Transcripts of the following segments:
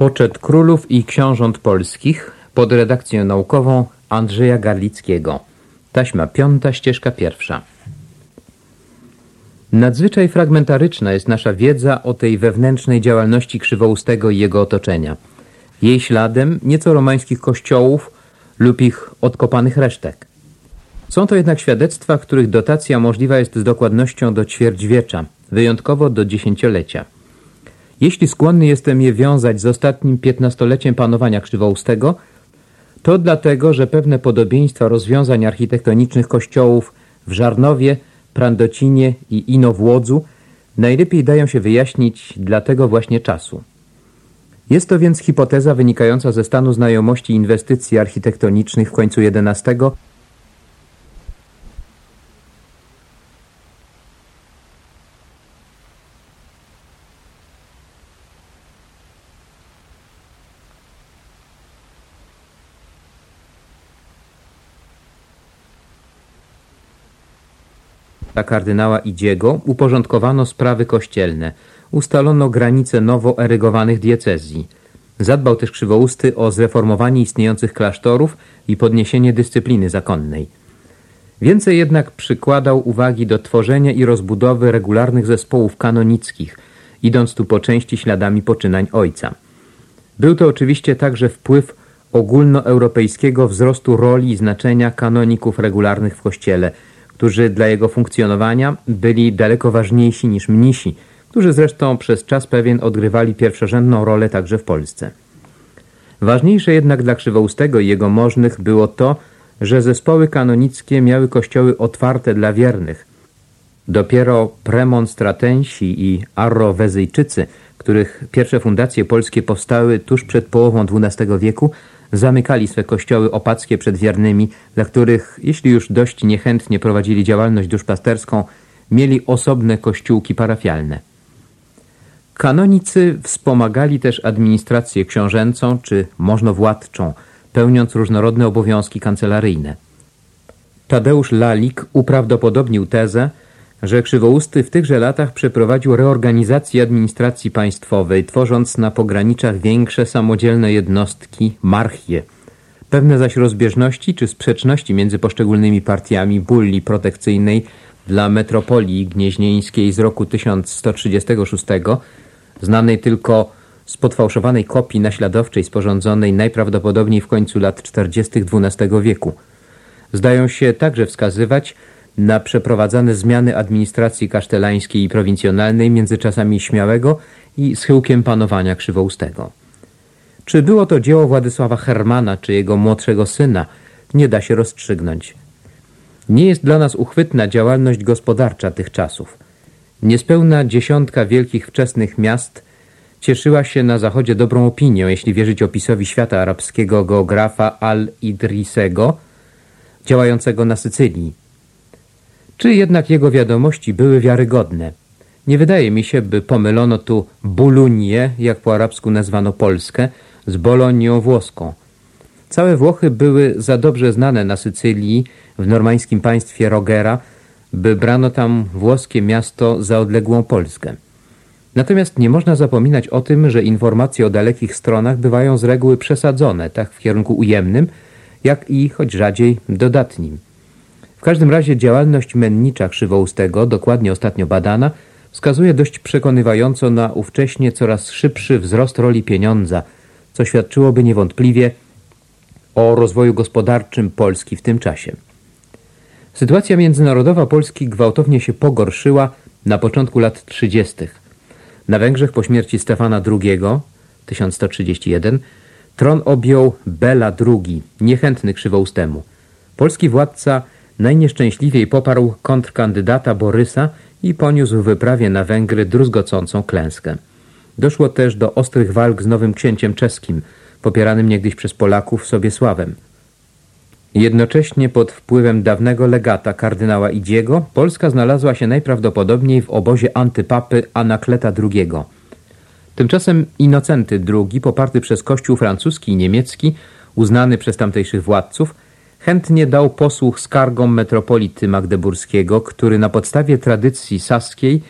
Poczet królów i książąt polskich pod redakcją naukową Andrzeja Garlickiego. Taśma piąta, ścieżka pierwsza. Nadzwyczaj fragmentaryczna jest nasza wiedza o tej wewnętrznej działalności Krzywoustego i jego otoczenia. Jej śladem nieco romańskich kościołów lub ich odkopanych resztek. Są to jednak świadectwa, których dotacja możliwa jest z dokładnością do ćwierćwiecza, wyjątkowo do dziesięciolecia. Jeśli skłonny jestem je wiązać z ostatnim piętnastoleciem panowania Krzywoustego, to dlatego, że pewne podobieństwa rozwiązań architektonicznych kościołów w Żarnowie, Prandocinie i Inowłodzu najlepiej dają się wyjaśnić dla tego właśnie czasu. Jest to więc hipoteza wynikająca ze stanu znajomości inwestycji architektonicznych w końcu XI kardynała Idziego uporządkowano sprawy kościelne, ustalono granice nowo erygowanych diecezji. Zadbał też Krzywousty o zreformowanie istniejących klasztorów i podniesienie dyscypliny zakonnej. Więcej jednak przykładał uwagi do tworzenia i rozbudowy regularnych zespołów kanonickich, idąc tu po części śladami poczynań ojca. Był to oczywiście także wpływ ogólnoeuropejskiego wzrostu roli i znaczenia kanoników regularnych w Kościele – którzy dla jego funkcjonowania byli daleko ważniejsi niż mnisi, którzy zresztą przez czas pewien odgrywali pierwszorzędną rolę także w Polsce. Ważniejsze jednak dla Krzywoustego i jego możnych było to, że zespoły kanonickie miały kościoły otwarte dla wiernych. Dopiero premonstratensi i arrowezyjczycy, których pierwsze fundacje polskie powstały tuż przed połową XII wieku, zamykali swe kościoły opackie przed wiernymi, dla których, jeśli już dość niechętnie prowadzili działalność duszpasterską, mieli osobne kościółki parafialne. Kanonicy wspomagali też administrację książęcą czy możnowładczą, pełniąc różnorodne obowiązki kancelaryjne. Tadeusz Lalik uprawdopodobnił tezę, że Krzywousty w tychże latach przeprowadził reorganizację administracji państwowej, tworząc na pograniczach większe samodzielne jednostki, marchie. Pewne zaś rozbieżności czy sprzeczności między poszczególnymi partiami bulli protekcyjnej dla metropolii gnieźnieńskiej z roku 1136, znanej tylko z podfałszowanej kopii naśladowczej sporządzonej najprawdopodobniej w końcu lat 40. XII wieku. Zdają się także wskazywać, na przeprowadzane zmiany administracji kasztelańskiej i prowincjonalnej między czasami Śmiałego i schyłkiem panowania Krzywoustego. Czy było to dzieło Władysława Hermana czy jego młodszego syna, nie da się rozstrzygnąć. Nie jest dla nas uchwytna działalność gospodarcza tych czasów. Niespełna dziesiątka wielkich wczesnych miast cieszyła się na zachodzie dobrą opinią, jeśli wierzyć opisowi świata arabskiego geografa Al-Idrisego, działającego na Sycylii. Czy jednak jego wiadomości były wiarygodne? Nie wydaje mi się, by pomylono tu Bulunię, jak po arabsku nazwano Polskę, z Bolonią włoską. Całe Włochy były za dobrze znane na Sycylii, w normańskim państwie Rogera, by brano tam włoskie miasto za odległą Polskę. Natomiast nie można zapominać o tym, że informacje o dalekich stronach bywają z reguły przesadzone, tak w kierunku ujemnym, jak i, choć rzadziej, dodatnim. W każdym razie działalność mennicza Krzywoustego, dokładnie ostatnio badana, wskazuje dość przekonywająco na ówcześnie coraz szybszy wzrost roli pieniądza, co świadczyłoby niewątpliwie o rozwoju gospodarczym Polski w tym czasie. Sytuacja międzynarodowa Polski gwałtownie się pogorszyła na początku lat 30. Na Węgrzech po śmierci Stefana II 1131 tron objął Bela II, niechętny Krzywoustemu. Polski władca najnieszczęśliwiej poparł kontrkandydata Borysa i poniósł w wyprawie na Węgry druzgocącą klęskę. Doszło też do ostrych walk z nowym księciem czeskim, popieranym niegdyś przez Polaków Sobiesławem. Jednocześnie pod wpływem dawnego legata kardynała Idziego Polska znalazła się najprawdopodobniej w obozie antypapy Anakleta II. Tymczasem Inocenty II, poparty przez kościół francuski i niemiecki, uznany przez tamtejszych władców, chętnie dał posłuch skargom metropolity magdeburskiego, który na podstawie tradycji saskiej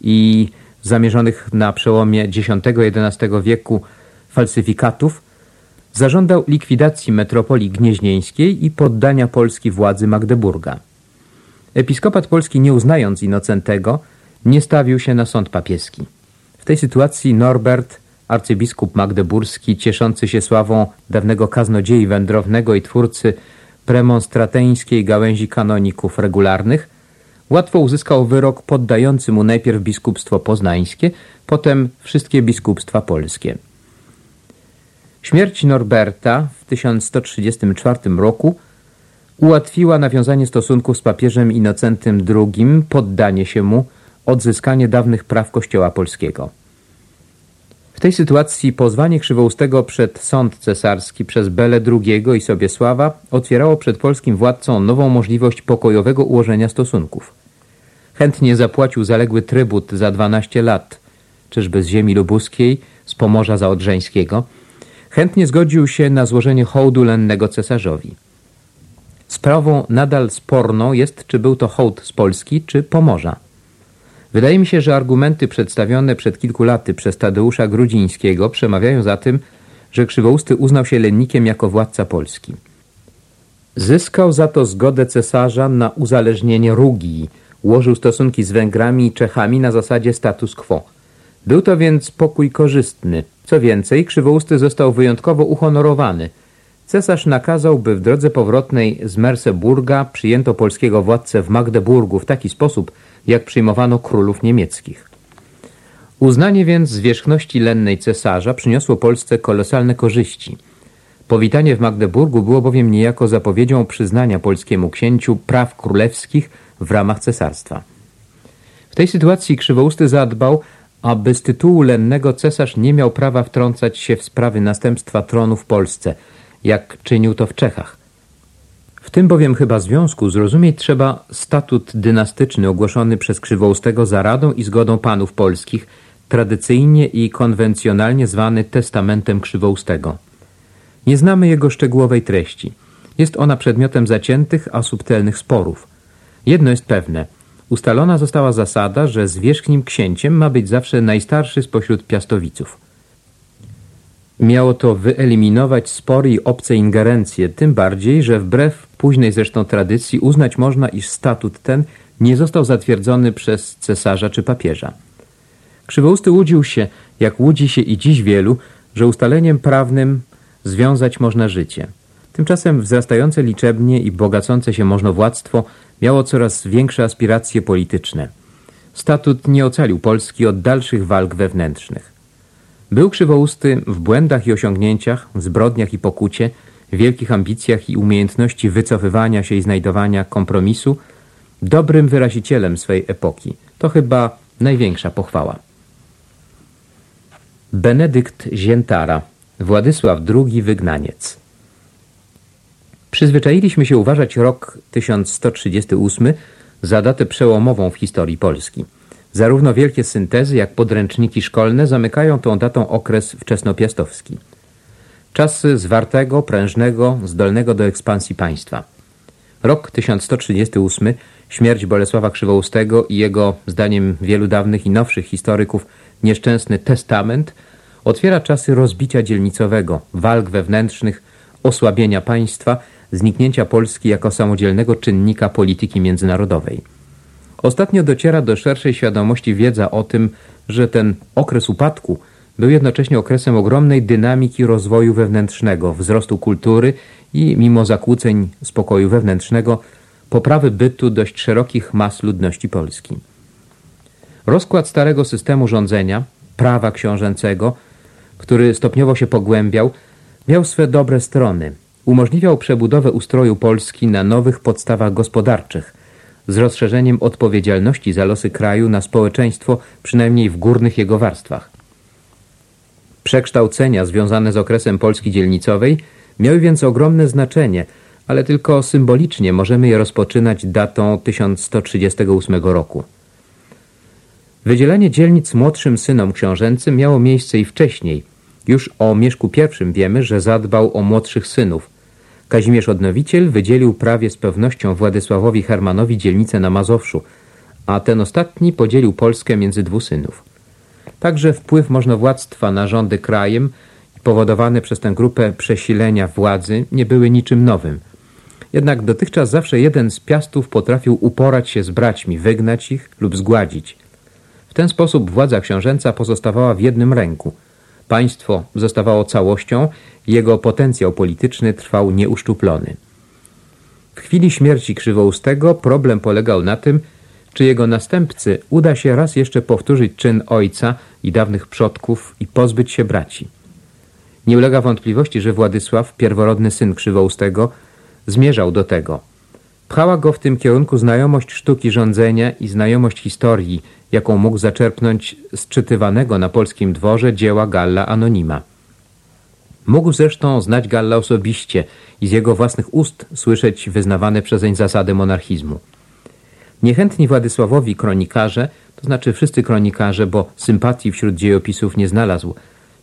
i zamierzonych na przełomie X-XI wieku falsyfikatów, zażądał likwidacji metropolii gnieźnieńskiej i poddania Polski władzy Magdeburga. Episkopat polski, nie uznając Inocentego, nie stawił się na sąd papieski. W tej sytuacji Norbert, arcybiskup magdeburski, cieszący się sławą dawnego kaznodziei wędrownego i twórcy premonstrateńskiej gałęzi kanoników regularnych, łatwo uzyskał wyrok poddający mu najpierw biskupstwo poznańskie, potem wszystkie biskupstwa polskie. Śmierć Norberta w 1134 roku ułatwiła nawiązanie stosunków z papieżem Inocentym II, poddanie się mu, odzyskanie dawnych praw Kościoła polskiego. W tej sytuacji pozwanie Krzywoustego przed sąd cesarski przez Belę II i Sobiesława otwierało przed polskim władcą nową możliwość pokojowego ułożenia stosunków. Chętnie zapłacił zaległy trybut za 12 lat, czyżby z ziemi lubuskiej, z Pomorza Zaodrzeńskiego, chętnie zgodził się na złożenie hołdu lennego cesarzowi. Sprawą nadal sporną jest, czy był to hołd z Polski, czy Pomorza. Wydaje mi się, że argumenty przedstawione przed kilku laty przez Tadeusza Grudzińskiego przemawiają za tym, że Krzywousty uznał się lennikiem jako władca Polski. Zyskał za to zgodę cesarza na uzależnienie Rugii, ułożył stosunki z Węgrami i Czechami na zasadzie status quo. Był to więc pokój korzystny. Co więcej, Krzywousty został wyjątkowo uhonorowany. Cesarz nakazał, by w drodze powrotnej z Merseburga przyjęto polskiego władcę w Magdeburgu w taki sposób, jak przyjmowano królów niemieckich. Uznanie więc zwierzchności lennej cesarza przyniosło Polsce kolosalne korzyści. Powitanie w Magdeburgu było bowiem niejako zapowiedzią przyznania polskiemu księciu praw królewskich w ramach cesarstwa. W tej sytuacji Krzywousty zadbał, aby z tytułu lennego cesarz nie miał prawa wtrącać się w sprawy następstwa tronu w Polsce, jak czynił to w Czechach. Tym bowiem chyba związku zrozumieć trzeba statut dynastyczny ogłoszony przez Krzywoustego za radą i zgodą panów polskich, tradycyjnie i konwencjonalnie zwany testamentem Krzywoustego. Nie znamy jego szczegółowej treści. Jest ona przedmiotem zaciętych, a subtelnych sporów. Jedno jest pewne. Ustalona została zasada, że zwierzchnim księciem ma być zawsze najstarszy spośród piastowiców. Miało to wyeliminować spory i obce ingerencje, tym bardziej, że wbrew późnej zresztą tradycji uznać można, iż statut ten nie został zatwierdzony przez cesarza czy papieża. Krzywousty łudził się, jak łudzi się i dziś wielu, że ustaleniem prawnym związać można życie. Tymczasem wzrastające liczebnie i bogacące się możnowładztwo miało coraz większe aspiracje polityczne. Statut nie ocalił Polski od dalszych walk wewnętrznych. Był krzywousty w błędach i osiągnięciach, zbrodniach i pokucie, wielkich ambicjach i umiejętności wycofywania się i znajdowania kompromisu, dobrym wyrazicielem swej epoki. To chyba największa pochwała. Benedykt Ziętara, Władysław II Wygnaniec. Przyzwyczailiśmy się uważać rok 1138 za datę przełomową w historii Polski. Zarówno wielkie syntezy, jak podręczniki szkolne zamykają tą datą okres wczesnopiastowski. Czasy zwartego, prężnego, zdolnego do ekspansji państwa. Rok 1138, śmierć Bolesława Krzywoustego i jego, zdaniem wielu dawnych i nowszych historyków, nieszczęsny testament otwiera czasy rozbicia dzielnicowego, walk wewnętrznych, osłabienia państwa, zniknięcia Polski jako samodzielnego czynnika polityki międzynarodowej. Ostatnio dociera do szerszej świadomości wiedza o tym, że ten okres upadku był jednocześnie okresem ogromnej dynamiki rozwoju wewnętrznego, wzrostu kultury i, mimo zakłóceń spokoju wewnętrznego, poprawy bytu dość szerokich mas ludności Polski. Rozkład starego systemu rządzenia, prawa książęcego, który stopniowo się pogłębiał, miał swe dobre strony. Umożliwiał przebudowę ustroju Polski na nowych podstawach gospodarczych – z rozszerzeniem odpowiedzialności za losy kraju na społeczeństwo, przynajmniej w górnych jego warstwach. Przekształcenia związane z okresem Polski dzielnicowej miały więc ogromne znaczenie, ale tylko symbolicznie możemy je rozpoczynać datą 1138 roku. Wydzielenie dzielnic młodszym synom książęcym miało miejsce i wcześniej. Już o Mieszku I wiemy, że zadbał o młodszych synów, Kazimierz Odnowiciel wydzielił prawie z pewnością Władysławowi Hermanowi dzielnicę na Mazowszu, a ten ostatni podzielił Polskę między dwóch synów. Także wpływ możnowładztwa na rządy krajem i spowodowane przez tę grupę przesilenia władzy nie były niczym nowym. Jednak dotychczas zawsze jeden z piastów potrafił uporać się z braćmi, wygnać ich lub zgładzić. W ten sposób władza książęca pozostawała w jednym ręku. Państwo zostawało całością, jego potencjał polityczny trwał nieuszczuplony. W chwili śmierci Krzywoustego problem polegał na tym, czy jego następcy uda się raz jeszcze powtórzyć czyn ojca i dawnych przodków i pozbyć się braci. Nie ulega wątpliwości, że Władysław, pierworodny syn Krzywoustego, zmierzał do tego. Pchała go w tym kierunku znajomość sztuki rządzenia i znajomość historii, jaką mógł zaczerpnąć z czytywanego na polskim dworze dzieła Galla Anonima. Mógł zresztą znać Galla osobiście i z jego własnych ust słyszeć wyznawane przezeń zasady monarchizmu. Niechętni Władysławowi kronikarze, to znaczy wszyscy kronikarze, bo sympatii wśród dziejopisów nie znalazł,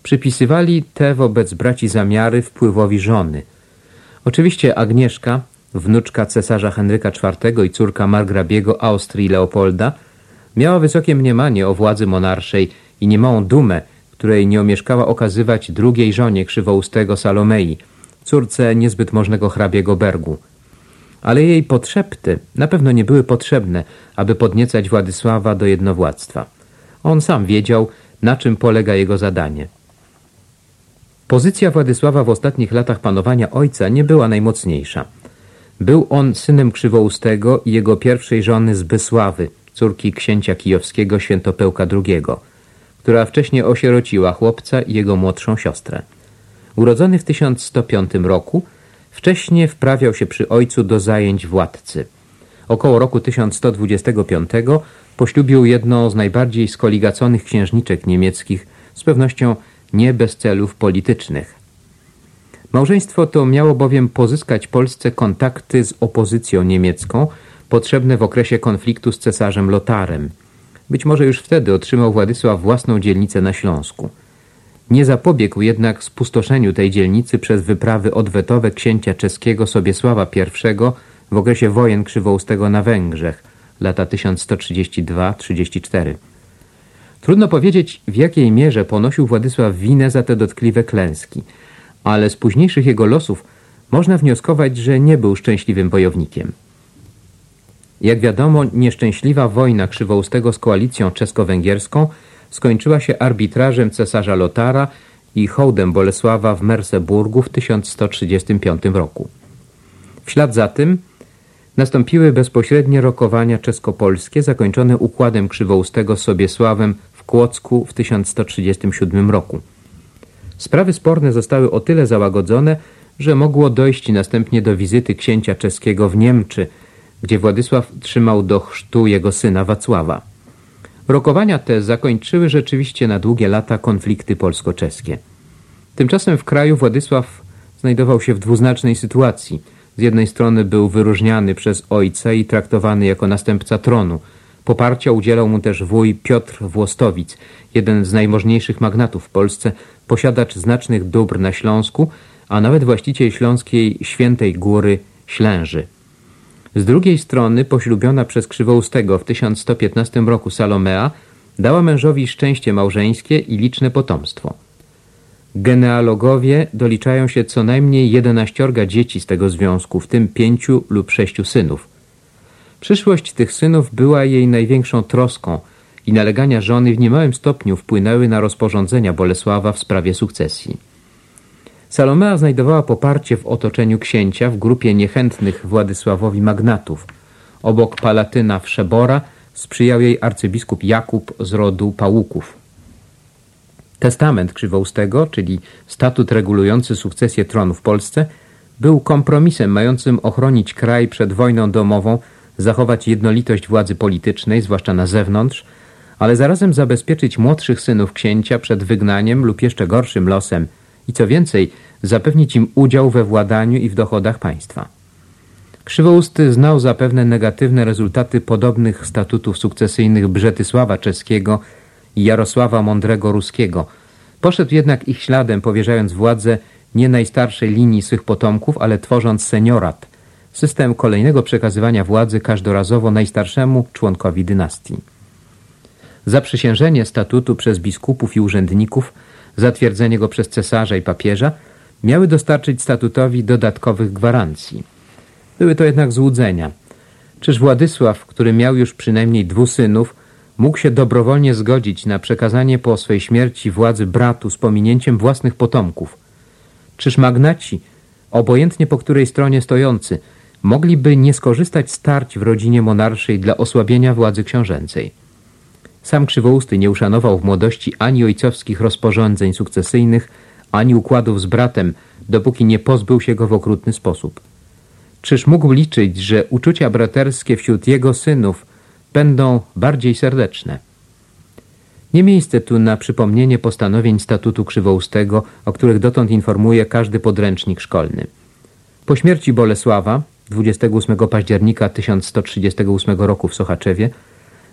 przypisywali te wobec braci zamiary wpływowi żony. Oczywiście Agnieszka, wnuczka cesarza Henryka IV i córka margrabiego Austrii Leopolda, miała wysokie mniemanie o władzy monarszej i niemałą dumę, której nie omieszkała okazywać drugiej żonie krzywoustego Salomei, córce niezbyt możnego hrabiego Bergu. Ale jej potrzepty na pewno nie były potrzebne, aby podniecać Władysława do jednowładztwa. On sam wiedział, na czym polega jego zadanie. Pozycja Władysława w ostatnich latach panowania ojca nie była najmocniejsza. Był on synem Krzywoustego i jego pierwszej żony Zbysławy, córki księcia kijowskiego Świętopełka II, która wcześniej osierociła chłopca i jego młodszą siostrę. Urodzony w 1105 roku, wcześniej wprawiał się przy ojcu do zajęć władcy. Około roku 1125 poślubił jedną z najbardziej skoligaconych księżniczek niemieckich, z pewnością nie bez celów politycznych. Małżeństwo to miało bowiem pozyskać Polsce kontakty z opozycją niemiecką, potrzebne w okresie konfliktu z cesarzem Lotarem. Być może już wtedy otrzymał Władysław własną dzielnicę na Śląsku. Nie zapobiegł jednak spustoszeniu tej dzielnicy przez wyprawy odwetowe księcia czeskiego Sobiesława I w okresie wojen krzywoustego na Węgrzech, lata 1132-34. Trudno powiedzieć, w jakiej mierze ponosił Władysław winę za te dotkliwe klęski, ale z późniejszych jego losów można wnioskować, że nie był szczęśliwym bojownikiem. Jak wiadomo, nieszczęśliwa wojna Krzywoustego z koalicją czesko-węgierską skończyła się arbitrażem cesarza Lotara i hołdem Bolesława w Merseburgu w 1135 roku. W ślad za tym nastąpiły bezpośrednie rokowania czesko-polskie zakończone układem Krzywoustego z Sobiesławem w Kłodzku w 1137 roku. Sprawy sporne zostały o tyle załagodzone, że mogło dojść następnie do wizyty księcia czeskiego w Niemczy, gdzie Władysław trzymał do chrztu jego syna Wacława. Rokowania te zakończyły rzeczywiście na długie lata konflikty polsko-czeskie. Tymczasem w kraju Władysław znajdował się w dwuznacznej sytuacji. Z jednej strony był wyróżniany przez ojca i traktowany jako następca tronu. Poparcia udzielał mu też wuj Piotr Włostowic, jeden z najmożniejszych magnatów w Polsce, posiadacz znacznych dóbr na Śląsku, a nawet właściciel śląskiej Świętej Góry Ślęży. Z drugiej strony poślubiona przez Krzywoustego w 1115 roku Salomea dała mężowi szczęście małżeńskie i liczne potomstwo. Genealogowie doliczają się co najmniej jedenaściorga dzieci z tego związku, w tym pięciu lub sześciu synów. Przyszłość tych synów była jej największą troską i nalegania żony w niemałym stopniu wpłynęły na rozporządzenia Bolesława w sprawie sukcesji. Salomea znajdowała poparcie w otoczeniu księcia w grupie niechętnych Władysławowi magnatów. Obok palatyna Wszebora sprzyjał jej arcybiskup Jakub z rodu Pałuków. Testament Krzywoustego, czyli statut regulujący sukcesję tronu w Polsce, był kompromisem mającym ochronić kraj przed wojną domową, zachować jednolitość władzy politycznej, zwłaszcza na zewnątrz, ale zarazem zabezpieczyć młodszych synów księcia przed wygnaniem lub jeszcze gorszym losem – i co więcej, zapewnić im udział we władaniu i w dochodach państwa. Krzywousty znał zapewne negatywne rezultaty podobnych statutów sukcesyjnych Brzetysława Czeskiego i Jarosława Mądrego Ruskiego. Poszedł jednak ich śladem, powierzając władzę nie najstarszej linii swych potomków, ale tworząc seniorat, system kolejnego przekazywania władzy każdorazowo najstarszemu członkowi dynastii. Zaprzysiężenie statutu przez biskupów i urzędników zatwierdzenie go przez cesarza i papieża, miały dostarczyć statutowi dodatkowych gwarancji. Były to jednak złudzenia. Czyż Władysław, który miał już przynajmniej dwóch synów, mógł się dobrowolnie zgodzić na przekazanie po swej śmierci władzy bratu z pominięciem własnych potomków? Czyż magnaci, obojętnie po której stronie stojący, mogliby nie skorzystać starć w rodzinie monarszej dla osłabienia władzy książęcej? Sam Krzywousty nie uszanował w młodości ani ojcowskich rozporządzeń sukcesyjnych, ani układów z bratem, dopóki nie pozbył się go w okrutny sposób. Czyż mógł liczyć, że uczucia braterskie wśród jego synów będą bardziej serdeczne? Nie miejsce tu na przypomnienie postanowień statutu Krzywoustego, o których dotąd informuje każdy podręcznik szkolny. Po śmierci Bolesława 28 października 1138 roku w Sochaczewie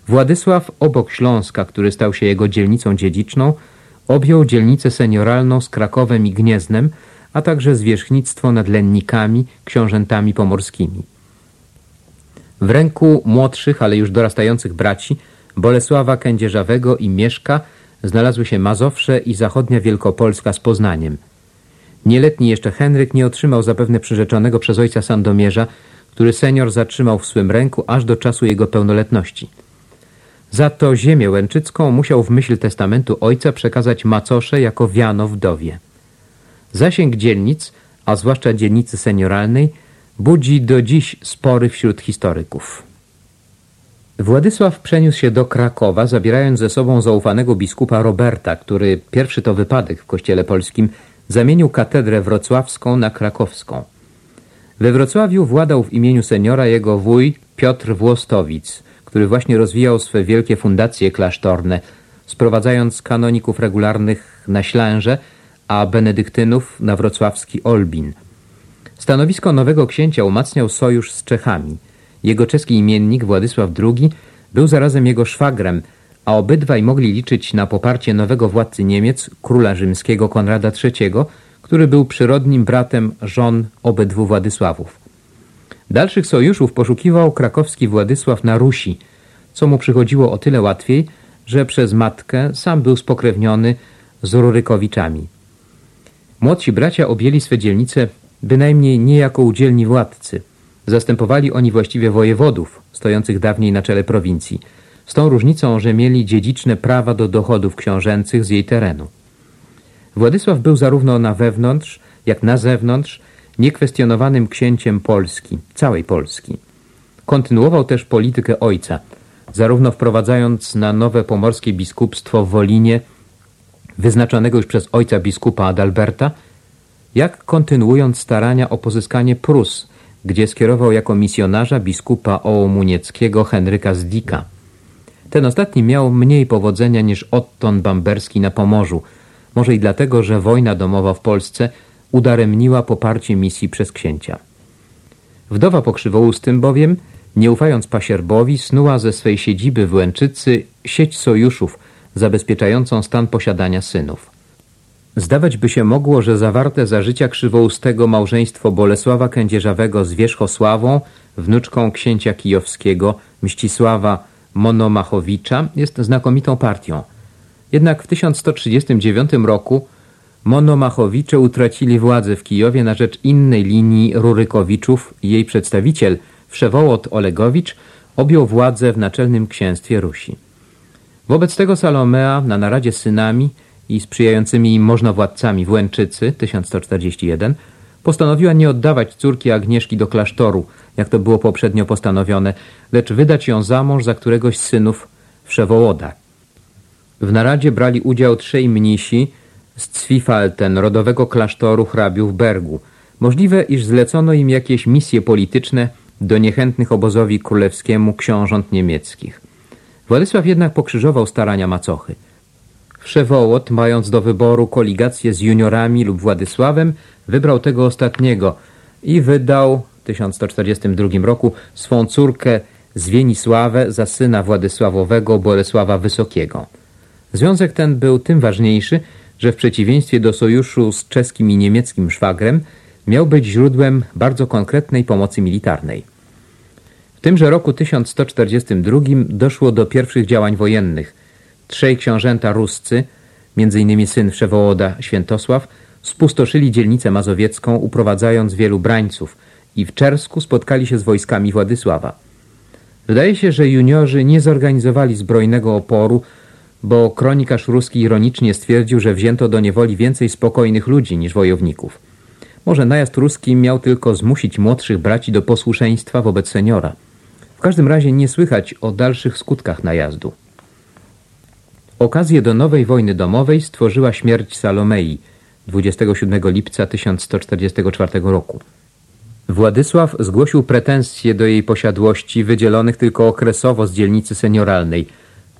Władysław obok Śląska, który stał się jego dzielnicą dziedziczną, objął dzielnicę senioralną z Krakowem i Gnieznem, a także zwierzchnictwo nad lennikami, książętami pomorskimi. W ręku młodszych, ale już dorastających braci Bolesława Kędzierzawego i Mieszka znalazły się Mazowsze i zachodnia Wielkopolska z Poznaniem. Nieletni jeszcze Henryk nie otrzymał zapewne przyrzeczonego przez ojca Sandomierza, który senior zatrzymał w swym ręku aż do czasu jego pełnoletności. Za to ziemię łęczycką musiał w myśl testamentu ojca przekazać macosze jako wiano wdowie. Zasięg dzielnic, a zwłaszcza dzielnicy senioralnej, budzi do dziś spory wśród historyków. Władysław przeniósł się do Krakowa, zabierając ze sobą zaufanego biskupa Roberta, który pierwszy to wypadek w kościele polskim zamienił katedrę wrocławską na krakowską. We Wrocławiu władał w imieniu seniora jego wuj Piotr Włostowic, który właśnie rozwijał swe wielkie fundacje klasztorne, sprowadzając kanoników regularnych na Ślęże, a benedyktynów na wrocławski Olbin. Stanowisko nowego księcia umacniał sojusz z Czechami. Jego czeski imiennik Władysław II był zarazem jego szwagrem, a obydwaj mogli liczyć na poparcie nowego władcy Niemiec, króla rzymskiego Konrada III, który był przyrodnim bratem żon obydwu Władysławów. Dalszych sojuszów poszukiwał krakowski Władysław na Rusi, co mu przychodziło o tyle łatwiej, że przez matkę sam był spokrewniony z Rurykowiczami. Młodsi bracia objęli swe dzielnice bynajmniej nie jako udzielni władcy. Zastępowali oni właściwie wojewodów, stojących dawniej na czele prowincji, z tą różnicą, że mieli dziedziczne prawa do dochodów książęcych z jej terenu. Władysław był zarówno na wewnątrz, jak na zewnątrz niekwestionowanym księciem Polski, całej Polski. Kontynuował też politykę ojca, zarówno wprowadzając na nowe pomorskie biskupstwo w Wolinie, wyznaczonego już przez ojca biskupa Adalberta, jak kontynuując starania o pozyskanie Prus, gdzie skierował jako misjonarza biskupa ołomunieckiego Henryka Zdika. Ten ostatni miał mniej powodzenia niż Otton Bamberski na Pomorzu, może i dlatego, że wojna domowa w Polsce udaremniła poparcie misji przez księcia. Wdowa pokrzywoustym bowiem, nie ufając pasierbowi, snuła ze swej siedziby w Łęczycy sieć sojuszów zabezpieczającą stan posiadania synów. Zdawać by się mogło, że zawarte za życia krzywoustego małżeństwo Bolesława Kędzierzawego z Wierzchosławą, wnuczką księcia kijowskiego Mścisława Monomachowicza, jest znakomitą partią. Jednak w 1139 roku Monomachowicze utracili władzę w Kijowie na rzecz innej linii Rurykowiczów i jej przedstawiciel, Wszewołot Olegowicz, objął władzę w Naczelnym Księstwie Rusi. Wobec tego Salomea na naradzie z synami i sprzyjającymi im możnowładcami w Łęczycy 1141 postanowiła nie oddawać córki Agnieszki do klasztoru, jak to było poprzednio postanowione, lecz wydać ją za mąż za któregoś z synów Wszewołoda. W naradzie brali udział trzej mnisi z Cwifalten, rodowego klasztoru hrabiów Bergu. Możliwe, iż zlecono im jakieś misje polityczne do niechętnych obozowi królewskiemu książąt niemieckich. Władysław jednak pokrzyżował starania macochy. Wszewołot, mając do wyboru koligację z juniorami lub Władysławem, wybrał tego ostatniego i wydał w 1142 roku swą córkę Zwienisławę za syna Władysławowego Bolesława Wysokiego. Związek ten był tym ważniejszy, że w przeciwieństwie do sojuszu z czeskim i niemieckim szwagrem miał być źródłem bardzo konkretnej pomocy militarnej. W tymże roku 1142 doszło do pierwszych działań wojennych. Trzej książęta ruscy m.in. syn Wszewołoda Świętosław, spustoszyli dzielnicę mazowiecką, uprowadzając wielu brańców i w Czersku spotkali się z wojskami Władysława. Wydaje się, że juniorzy nie zorganizowali zbrojnego oporu, bo kronikarz ruski ironicznie stwierdził, że wzięto do niewoli więcej spokojnych ludzi niż wojowników. Może najazd ruski miał tylko zmusić młodszych braci do posłuszeństwa wobec seniora. W każdym razie nie słychać o dalszych skutkach najazdu. Okazję do nowej wojny domowej stworzyła śmierć Salomei 27 lipca 1144 roku. Władysław zgłosił pretensje do jej posiadłości wydzielonych tylko okresowo z dzielnicy senioralnej.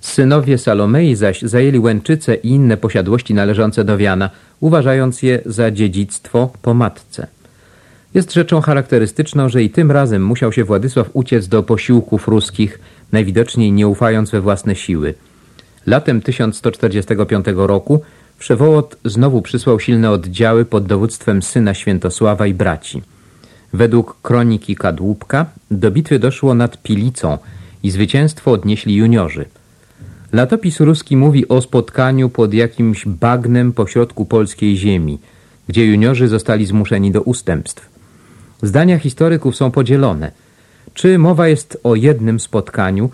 Synowie Salomei zaś zajęli Łęczyce i inne posiadłości należące do Wiana, uważając je za dziedzictwo po matce. Jest rzeczą charakterystyczną, że i tym razem musiał się Władysław uciec do posiłków ruskich, najwidoczniej nie ufając we własne siły. Latem 1145 roku Wszewołot znowu przysłał silne oddziały pod dowództwem syna Świętosława i braci. Według kroniki Kadłubka do bitwy doszło nad Pilicą i zwycięstwo odnieśli juniorzy. Latopis ruski mówi o spotkaniu pod jakimś bagnem pośrodku polskiej ziemi, gdzie juniorzy zostali zmuszeni do ustępstw. Zdania historyków są podzielone. Czy mowa jest o jednym spotkaniu,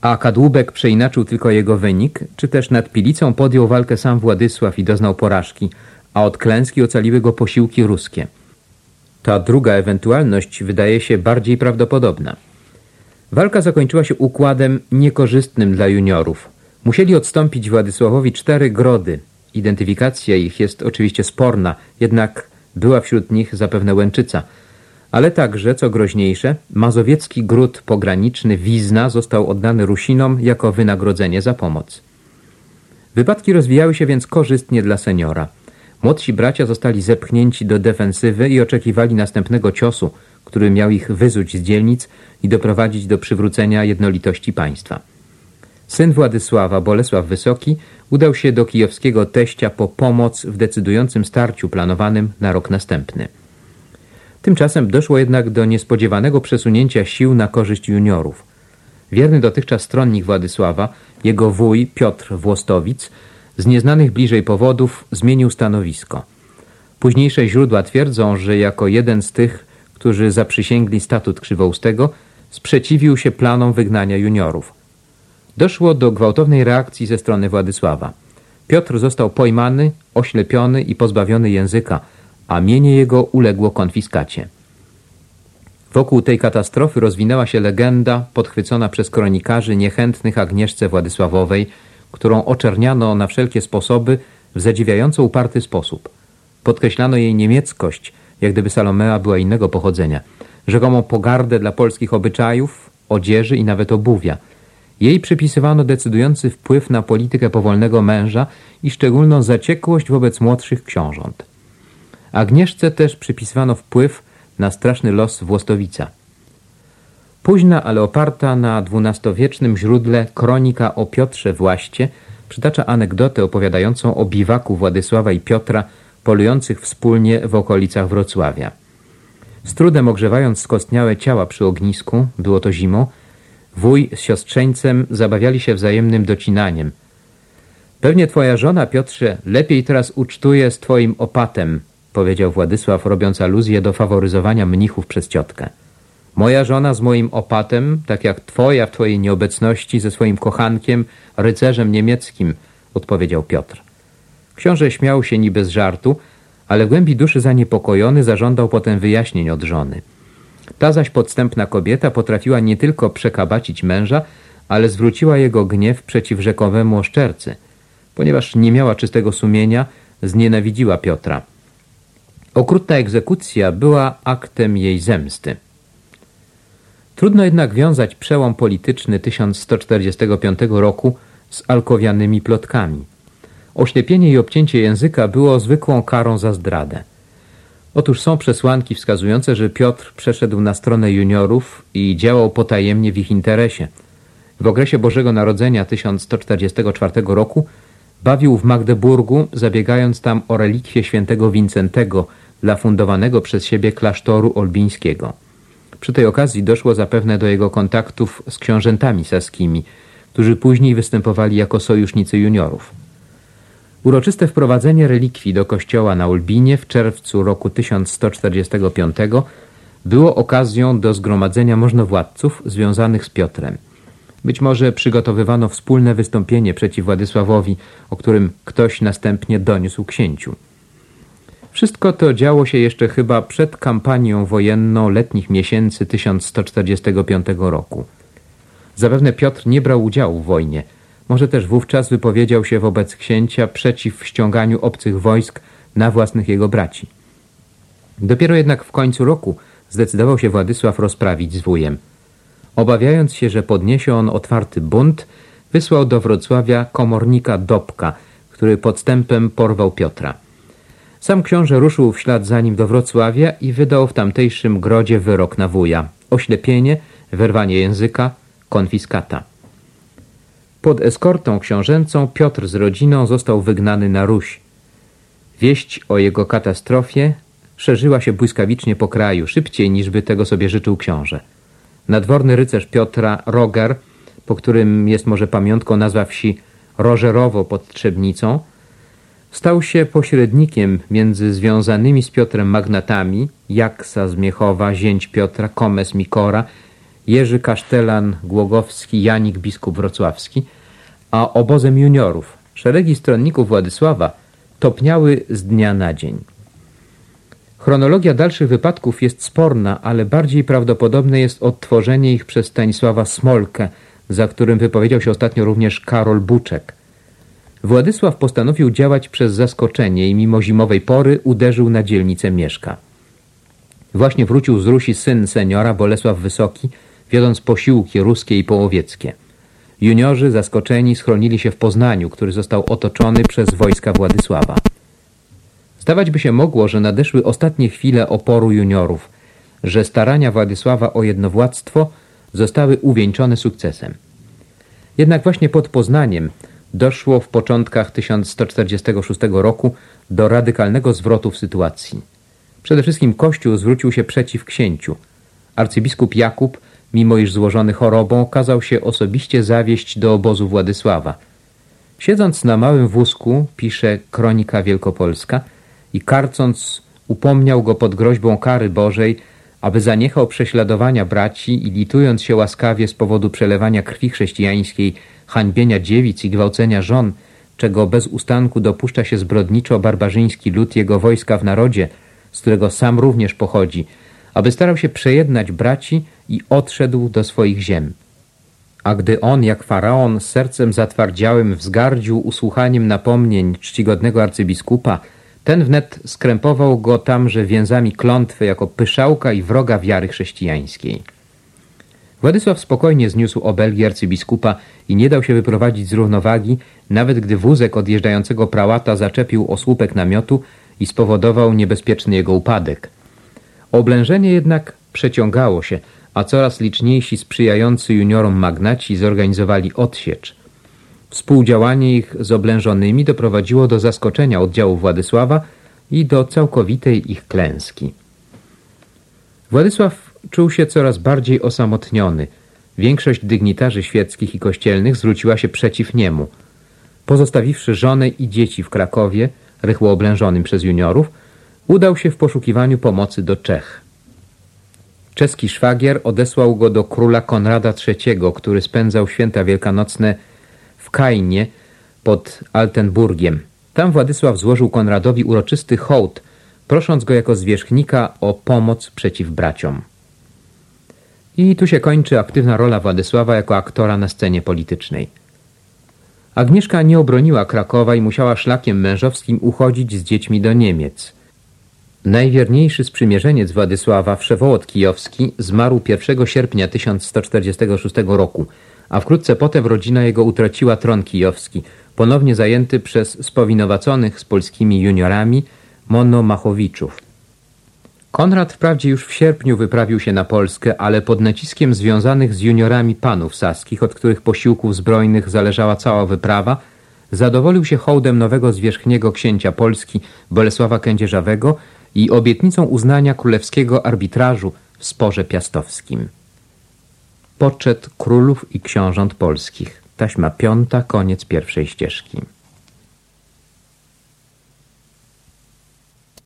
a Kadłubek przeinaczył tylko jego wynik, czy też nad Pilicą podjął walkę sam Władysław i doznał porażki, a od klęski ocaliły go posiłki ruskie. Ta druga ewentualność wydaje się bardziej prawdopodobna. Walka zakończyła się układem niekorzystnym dla juniorów. Musieli odstąpić Władysławowi cztery grody. Identyfikacja ich jest oczywiście sporna, jednak była wśród nich zapewne Łęczyca – ale także, co groźniejsze, mazowiecki gród pograniczny Wizna został oddany Rusinom jako wynagrodzenie za pomoc. Wypadki rozwijały się więc korzystnie dla seniora. Młodsi bracia zostali zepchnięci do defensywy i oczekiwali następnego ciosu, który miał ich wyzuć z dzielnic i doprowadzić do przywrócenia jednolitości państwa. Syn Władysława, Bolesław Wysoki, udał się do kijowskiego teścia po pomoc w decydującym starciu planowanym na rok następny. Tymczasem doszło jednak do niespodziewanego przesunięcia sił na korzyść juniorów. Wierny dotychczas stronnik Władysława, jego wuj Piotr Włostowic, z nieznanych bliżej powodów zmienił stanowisko. Późniejsze źródła twierdzą, że jako jeden z tych, którzy zaprzysięgli statut Krzywoustego, sprzeciwił się planom wygnania juniorów. Doszło do gwałtownej reakcji ze strony Władysława. Piotr został pojmany, oślepiony i pozbawiony języka – a mienie jego uległo konfiskacie. Wokół tej katastrofy rozwinęła się legenda podchwycona przez kronikarzy niechętnych Agnieszce Władysławowej, którą oczerniano na wszelkie sposoby w zadziwiająco uparty sposób. Podkreślano jej niemieckość, jak gdyby Salomea była innego pochodzenia, rzekomą pogardę dla polskich obyczajów, odzieży i nawet obuwia. Jej przypisywano decydujący wpływ na politykę powolnego męża i szczególną zaciekłość wobec młodszych książąt. Agnieszce też przypisywano wpływ na straszny los Włostowica. Późna, ale oparta na dwunastowiecznym źródle kronika o Piotrze Właście przytacza anegdotę opowiadającą o biwaku Władysława i Piotra polujących wspólnie w okolicach Wrocławia. Z trudem ogrzewając skostniałe ciała przy ognisku, było to zimą, wuj z siostrzeńcem zabawiali się wzajemnym docinaniem. Pewnie twoja żona, Piotrze, lepiej teraz ucztuje z twoim opatem, powiedział Władysław, robiąc aluzję do faworyzowania mnichów przez ciotkę. Moja żona z moim opatem, tak jak twoja w twojej nieobecności ze swoim kochankiem, rycerzem niemieckim, odpowiedział Piotr. Książę śmiał się niby z żartu, ale w głębi duszy zaniepokojony zażądał potem wyjaśnień od żony. Ta zaś podstępna kobieta potrafiła nie tylko przekabacić męża, ale zwróciła jego gniew przeciw rzekowemu oszczercy. Ponieważ nie miała czystego sumienia, znienawidziła Piotra. Okrutna egzekucja była aktem jej zemsty. Trudno jednak wiązać przełom polityczny 1145 roku z alkowianymi plotkami. Oślepienie i obcięcie języka było zwykłą karą za zdradę. Otóż są przesłanki wskazujące, że Piotr przeszedł na stronę juniorów i działał potajemnie w ich interesie. W okresie Bożego Narodzenia 1144 roku bawił w Magdeburgu, zabiegając tam o relikwie świętego Wincentego, dla fundowanego przez siebie klasztoru olbińskiego. Przy tej okazji doszło zapewne do jego kontaktów z książętami saskimi, którzy później występowali jako sojusznicy juniorów. Uroczyste wprowadzenie relikwii do kościoła na Ulbinie w czerwcu roku 1145 było okazją do zgromadzenia możnowładców związanych z Piotrem. Być może przygotowywano wspólne wystąpienie przeciw Władysławowi, o którym ktoś następnie doniósł księciu. Wszystko to działo się jeszcze chyba przed kampanią wojenną letnich miesięcy 1145 roku. Zapewne Piotr nie brał udziału w wojnie. Może też wówczas wypowiedział się wobec księcia przeciw ściąganiu obcych wojsk na własnych jego braci. Dopiero jednak w końcu roku zdecydował się Władysław rozprawić z wujem. Obawiając się, że podniesie on otwarty bunt, wysłał do Wrocławia komornika Dobka, który podstępem porwał Piotra. Sam książę ruszył w ślad za nim do Wrocławia i wydał w tamtejszym grodzie wyrok na wuja. Oślepienie, wyrwanie języka, konfiskata. Pod eskortą książęcą Piotr z rodziną został wygnany na Ruś. Wieść o jego katastrofie szerzyła się błyskawicznie po kraju, szybciej niż by tego sobie życzył książę. Nadworny rycerz Piotra, Roger, po którym jest może pamiątką nazwa wsi Rożerowo pod Trzebnicą, stał się pośrednikiem między związanymi z Piotrem magnatami Jaksa z Miechowa, zięć Piotra, Komes Mikora, Jerzy Kasztelan Głogowski, Janik biskup wrocławski, a obozem juniorów. Szeregi stronników Władysława topniały z dnia na dzień. Chronologia dalszych wypadków jest sporna, ale bardziej prawdopodobne jest odtworzenie ich przez Stanisława Smolkę, za którym wypowiedział się ostatnio również Karol Buczek. Władysław postanowił działać przez zaskoczenie i mimo zimowej pory uderzył na dzielnicę Mieszka. Właśnie wrócił z Rusi syn seniora Bolesław Wysoki, wiodąc posiłki ruskie i połowieckie. Juniorzy zaskoczeni schronili się w Poznaniu, który został otoczony przez wojska Władysława. Zdawać by się mogło, że nadeszły ostatnie chwile oporu juniorów, że starania Władysława o jednowładztwo zostały uwieńczone sukcesem. Jednak właśnie pod Poznaniem doszło w początkach 1146 roku do radykalnego zwrotu w sytuacji. Przede wszystkim Kościół zwrócił się przeciw księciu. Arcybiskup Jakub, mimo iż złożony chorobą, kazał się osobiście zawieść do obozu Władysława. Siedząc na małym wózku, pisze Kronika Wielkopolska, i karcąc upomniał go pod groźbą kary Bożej, aby zaniechał prześladowania braci i litując się łaskawie z powodu przelewania krwi chrześcijańskiej, hańbienia dziewic i gwałcenia żon, czego bez ustanku dopuszcza się zbrodniczo-barbarzyński lud jego wojska w narodzie, z którego sam również pochodzi, aby starał się przejednać braci i odszedł do swoich ziem. A gdy on, jak faraon, sercem zatwardziałym wzgardził usłuchaniem napomnień czcigodnego arcybiskupa, ten wnet skrępował go tamże więzami klątwy jako pyszałka i wroga wiary chrześcijańskiej. Władysław spokojnie zniósł obelgi arcybiskupa i nie dał się wyprowadzić z równowagi, nawet gdy wózek odjeżdżającego prałata zaczepił o słupek namiotu i spowodował niebezpieczny jego upadek. Oblężenie jednak przeciągało się, a coraz liczniejsi sprzyjający juniorom magnaci zorganizowali odsiecz – Współdziałanie ich z oblężonymi doprowadziło do zaskoczenia oddziału Władysława i do całkowitej ich klęski. Władysław czuł się coraz bardziej osamotniony. Większość dygnitarzy świeckich i kościelnych zwróciła się przeciw niemu. Pozostawiwszy żonę i dzieci w Krakowie, rychło oblężonym przez juniorów, udał się w poszukiwaniu pomocy do Czech. Czeski szwagier odesłał go do króla Konrada III, który spędzał święta wielkanocne w Kajnie pod Altenburgiem. Tam Władysław złożył Konradowi uroczysty hołd, prosząc go jako zwierzchnika o pomoc przeciw braciom. I tu się kończy aktywna rola Władysława jako aktora na scenie politycznej. Agnieszka nie obroniła Krakowa i musiała szlakiem mężowskim uchodzić z dziećmi do Niemiec. Najwierniejszy sprzymierzeniec Władysława, Wszewołot Kijowski, zmarł 1 sierpnia 1146 roku – a wkrótce potem rodzina jego utraciła tron kijowski, ponownie zajęty przez spowinowaconych z polskimi juniorami monomachowiczów. Konrad wprawdzie już w sierpniu wyprawił się na Polskę, ale pod naciskiem związanych z juniorami panów saskich, od których posiłków zbrojnych zależała cała wyprawa, zadowolił się hołdem nowego zwierzchniego księcia Polski Bolesława Kędzierzawego i obietnicą uznania królewskiego arbitrażu w sporze piastowskim. Poczet królów i książąt polskich. Taśma piąta, koniec pierwszej ścieżki.